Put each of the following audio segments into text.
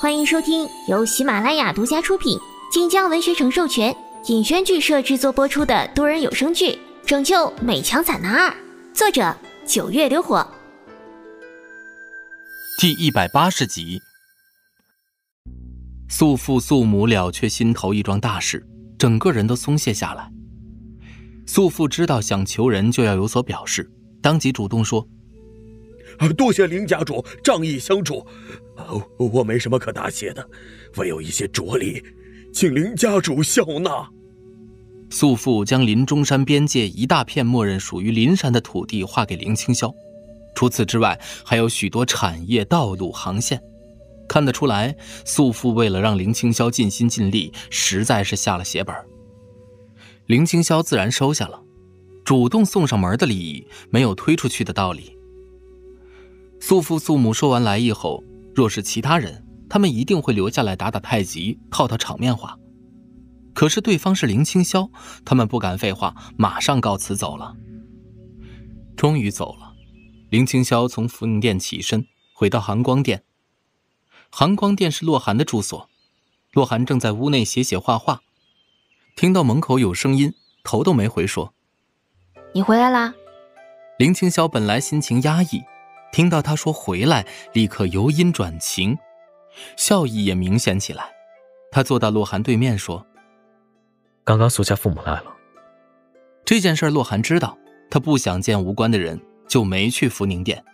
欢迎收听由喜马拉雅独家出品、晋江文学城授权、尹轩剧社制作播出的多人有声剧《拯救美强惨男二》，作者九月流火，第一百八十集。素父素母了却心头一桩大事，整个人都松懈下来。素父知道想求人就要有所表示，当即主动说。多谢林家主仗义相助，我没什么可答谢的，唯有一些着力，请林家主笑纳。素父将林中山边界一大片默认属于林山的土地划给林清霄，除此之外，还有许多产业、道路、航线。看得出来，素父为了让林清霄尽心尽力，实在是下了血本。林清霄自然收下了，主动送上门的利益，没有推出去的道理。素父素母说完来意后，若是其他人，他们一定会留下来打打太极，套套场面话。可是对方是林清霄，他们不敢废话，马上告辞走了。终于走了，林清霄从福宁殿起身，回到寒光殿。寒光殿是洛寒的住所，洛寒正在屋内写写画画，听到门口有声音，头都没回说：“你回来啦。”林清霄本来心情压抑。听到他说回来，立刻由阴转晴，笑意也明显起来。他坐到洛寒对面说：“刚刚苏家父母来了。”这件事洛寒知道，他不想见无关的人，就没去福宁殿。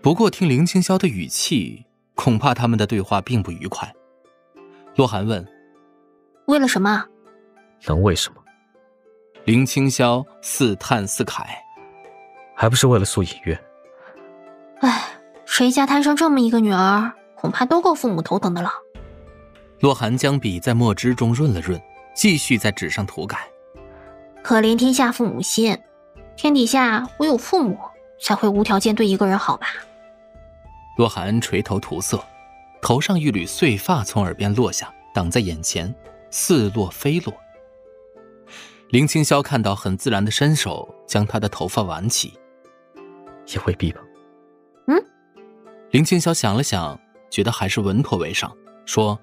不过听林清霄的语气，恐怕他们的对话并不愉快。洛寒问：“为了什么？”“能为什么？”林清霄似叹似慨：“还不是为了苏隐月。”唉，谁家摊上这么一个女儿，恐怕都够父母头疼的了。洛寒将笔在墨汁中润了润，继续在纸上涂改。可怜天下父母心，天底下唯有父母才会无条件对一个人好吧？洛寒垂头涂色，头上一缕碎发从耳边落下，挡在眼前，似落非落。林清霄看到，很自然的伸手将他的头发挽起。也未必吧。林清霄想了想，觉得还是稳妥为上，说：“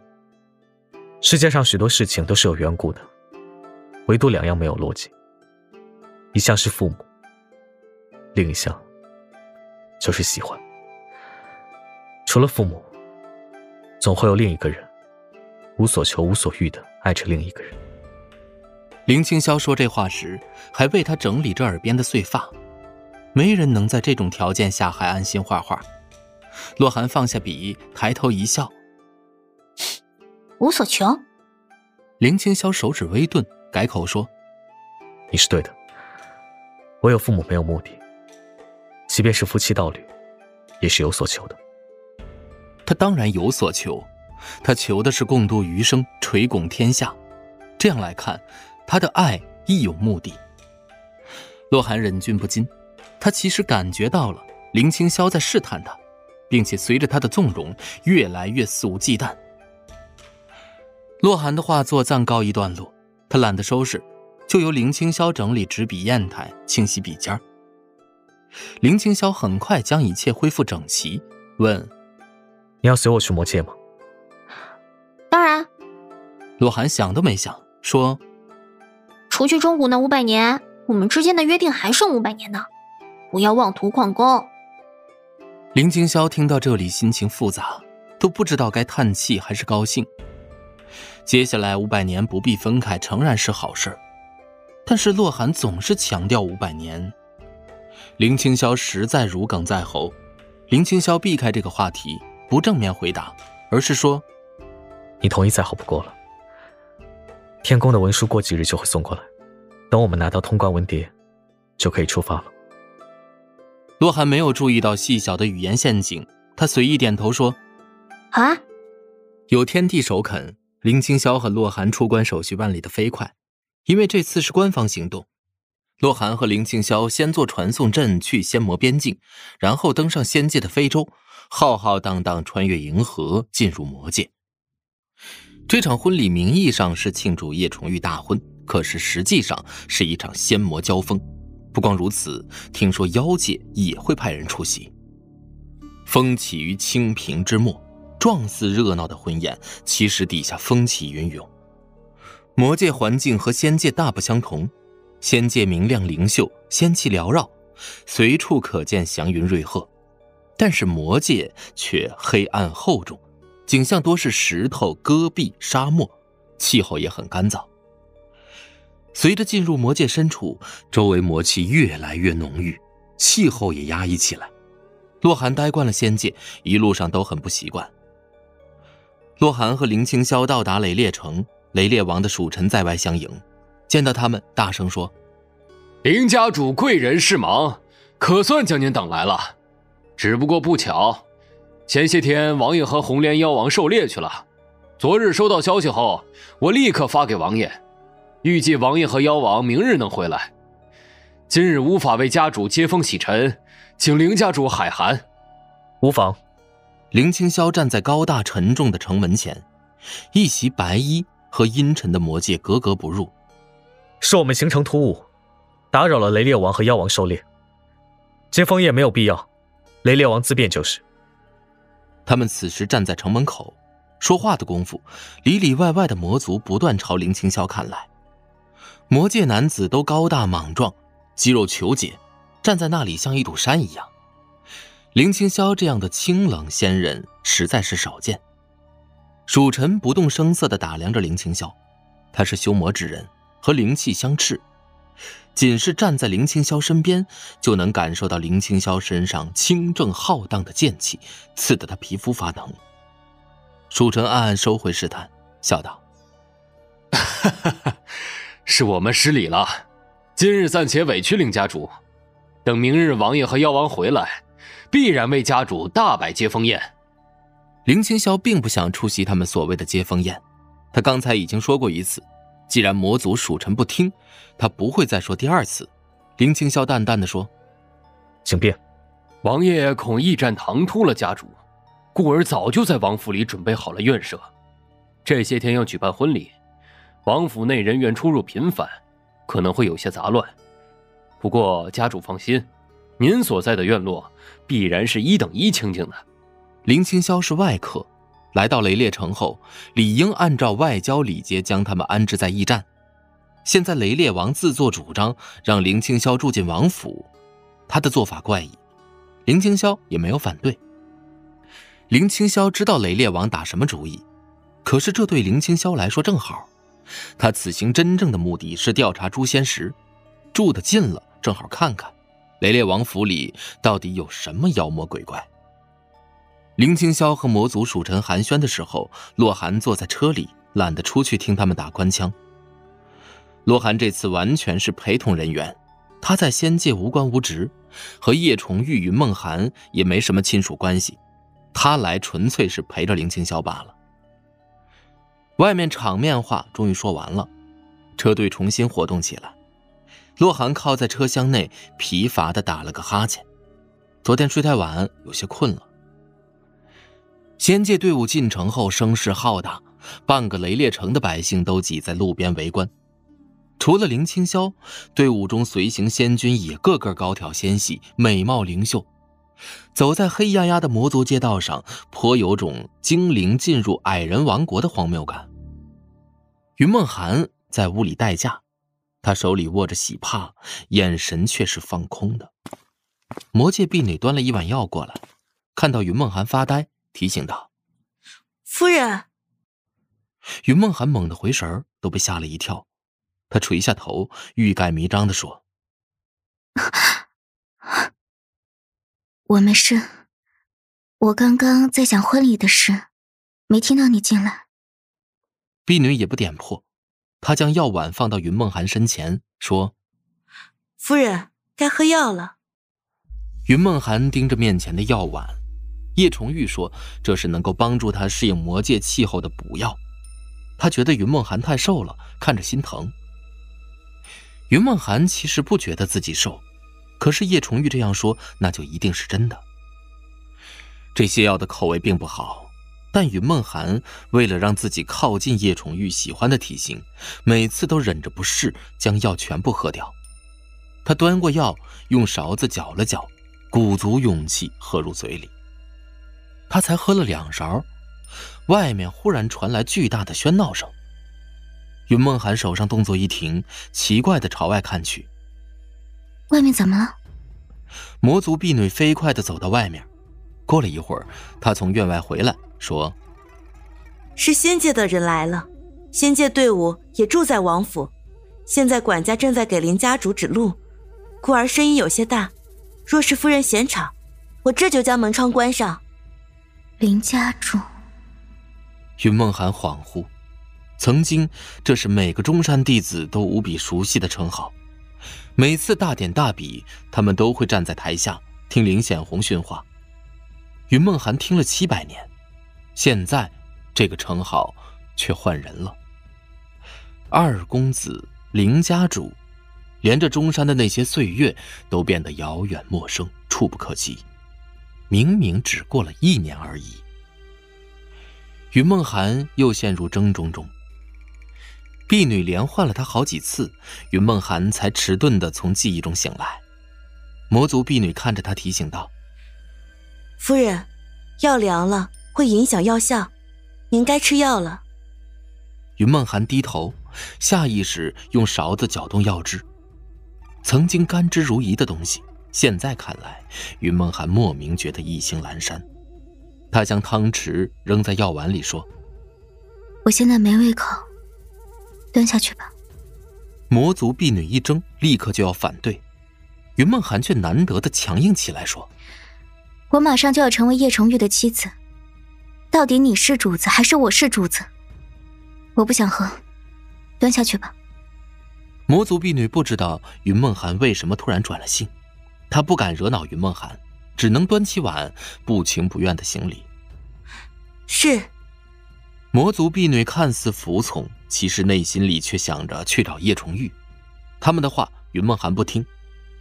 世界上许多事情都是有缘故的，唯独两样没有逻辑。一项是父母，另一项就是喜欢。除了父母，总会有另一个人，无所求、无所欲的爱着另一个人。”林清霄说这话时，还为他整理着耳边的碎发。没人能在这种条件下还安心画画。洛寒放下笔，抬头一笑：“无所求。”林清霄手指微顿，改口说：“你是对的。我有父母，没有目的。即便是夫妻道侣，也是有所求的。他当然有所求，他求的是共度余生，垂拱天下。这样来看，他的爱亦有目的。”洛寒忍俊不禁，他其实感觉到了林清霄在试探他。并且随着他的纵容，越来越肆无忌惮。洛寒的画作暂告一段落，他懒得收拾，就由林清霄整理纸笔砚台，清洗笔尖林清霄很快将一切恢复整齐，问：“你要随我去魔界吗？”“当然。”洛寒想都没想，说：“除去中古那五百年，我们之间的约定还剩五百年呢，不要妄图旷工。”林清霄听到这里，心情复杂，都不知道该叹气还是高兴。接下来五百年不必分开，诚然是好事但是洛寒总是强调五百年，林清霄实在如鲠在喉。林清霄避开这个话题，不正面回答，而是说：“你同意再好不过了。天宫的文书过几日就会送过来，等我们拿到通关文牒，就可以出发了。”洛寒没有注意到细小的语言陷阱，他随意点头说：“好啊，有天地首肯，林清霄和洛寒出关手续办理的飞快，因为这次是官方行动。洛寒和林清霄先坐传送阵去仙魔边境，然后登上仙界的非洲，浩浩荡荡穿越银河，进入魔界。这场婚礼名义上是庆祝叶崇玉大婚，可是实际上是一场仙魔交锋。”不光如此，听说妖界也会派人出席。风起于清平之末，状似热闹的婚宴，其实底下风起云涌。魔界环境和仙界大不相同，仙界明亮灵秀，仙气缭绕，随处可见祥云瑞鹤；但是魔界却黑暗厚重，景象多是石头、戈壁、沙漠，气候也很干燥。随着进入魔界深处，周围魔气越来越浓郁，气候也压抑起来。洛寒待惯了仙界，一路上都很不习惯。洛寒和林清霄到达雷烈城，雷烈王的属臣在外相迎，见到他们，大声说：“林家主贵人事忙，可算将您等来了。只不过不巧，前些天王爷和红莲妖王狩猎去了。昨日收到消息后，我立刻发给王爷，预计王爷和妖王明日能回来。今日无法为家主接风洗尘。”请凌家主海涵，无妨。林清霄站在高大沉重的城门前，一袭白衣和阴沉的魔界格格不入。是我们行程突兀，打扰了雷烈王和妖王狩猎。接风宴没有必要，雷烈王自便就是。他们此时站在城门口，说话的功夫，里里外外的魔族不断朝林清霄看来。魔界男子都高大莽撞，肌肉虬结。站在那里像一堵山一样，林清霄这样的清冷仙人实在是少见。蜀臣不动声色地打量着林清霄，他是修魔之人，和灵气相斥，仅是站在林清霄身边，就能感受到林清霄身上清正浩荡的剑气，刺得他皮肤发疼。蜀臣暗暗收回试探，笑道：“哈哈哈，是我们失礼了，今日暂且委屈林家主。”等明日王爷和妖王回来，必然为家主大摆接风宴。林清霄并不想出席他们所谓的接风宴，他刚才已经说过一次，既然魔族属臣不听，他不会再说第二次。林清霄淡淡的说：“请便。”王爷恐驿站唐突了家主，故而早就在王府里准备好了院舍。这些天要举办婚礼，王府内人员出入频繁，可能会有些杂乱。不过家主放心，您所在的院落必然是一等一清静的。林清霄是外客，来到雷烈城后，理应按照外交礼节将他们安置在驿站。现在雷烈王自作主张让林清霄住进王府，他的做法怪异，林清霄也没有反对。林清霄知道雷烈王打什么主意，可是这对林清霄来说正好，他此行真正的目的是调查诛仙石，住得近了。正好看看，雷烈王府里到底有什么妖魔鬼怪。林清霄和魔族属臣寒暄的时候，洛寒坐在车里，懒得出去听他们打官腔。洛寒这次完全是陪同人员，他在仙界无官无职，和叶崇玉、与梦寒也没什么亲属关系，他来纯粹是陪着林清霄罢了。外面场面话终于说完了，车队重新活动起来。洛寒靠在车厢内，疲乏的打了个哈欠。昨天睡太晚，有些困了。仙界队伍进城后，声势浩大，半个雷烈城的百姓都挤在路边围观。除了林清霄，队伍中随行仙君也个个高挑纤细，美貌灵秀，走在黑压压的魔族街道上，颇有种精灵进入矮人王国的荒谬感。云梦寒在屋里待嫁。他手里握着喜帕，眼神却是放空的。魔界婢女端了一碗药过来，看到云梦寒发呆，提醒道：“夫人。”云梦寒猛地回神都被吓了一跳。他垂下头，欲盖弥彰的说：“ 我没事，我刚刚在想婚礼的事，没听到你进来。”婢女也不点破。她将药碗放到云梦寒身前，说：“夫人，该喝药了。”云梦寒盯着面前的药碗，叶崇玉说：“这是能够帮助她适应魔界气候的补药。”他觉得云梦寒太瘦了，看着心疼。云梦寒其实不觉得自己瘦，可是叶崇玉这样说，那就一定是真的。这些药的口味并不好。但云梦寒为了让自己靠近叶崇玉喜欢的体型，每次都忍着不适将药全部喝掉。他端过药，用勺子搅了搅，鼓足勇气喝入嘴里。他才喝了两勺，外面忽然传来巨大的喧闹声。云梦涵手上动作一停，奇怪的朝外看去。外面怎么了？魔族婢女飞快的走到外面。过了一会儿，她从院外回来，说：“是仙界的人来了，仙界队伍也住在王府。现在管家正在给林家主指路，故而声音有些大。若是夫人嫌吵，我这就将门窗关上。”林家主。云梦涵恍惚，曾经这是每个中山弟子都无比熟悉的称号。每次大典大比，他们都会站在台下听林显红训话。云梦涵听了七百年，现在这个称号却换人了。二公子林家主，连着中山的那些岁月都变得遥远陌生，触不可及。明明只过了一年而已。云梦涵又陷入争中中。婢女连唤了他好几次，云梦涵才迟钝的从记忆中醒来。魔族婢女看着他，提醒道：“夫人，药凉了，会影响药效，您该吃药了。”云梦涵低头，下意识用勺子搅动药汁。曾经甘之如饴的东西，现在看来，云梦涵莫名觉得意兴阑珊。他将汤匙扔在药碗里，说：“我现在没胃口。”蹲下去吧。魔族婢女一怔，立刻就要反对，云梦涵却难得的强硬起来，说：“我马上就要成为叶重玉的妻子，到底你是主子还是我是主子？我不想喝，蹲下去吧。”魔族婢女不知道云梦涵为什么突然转了性，她不敢惹恼云梦涵，只能端起碗，不情不愿的行礼。是。魔族婢女看似服从。其实内心里却想着去找叶重玉，他们的话云梦涵不听，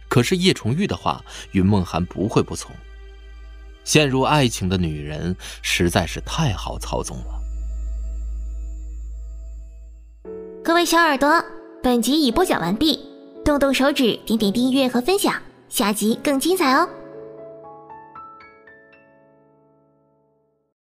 可是叶重玉的话云梦涵不会不从。陷入爱情的女人实在是太好操纵了。各位小耳朵，本集已播讲完毕，动动手指点点订阅和分享，下集更精彩哦。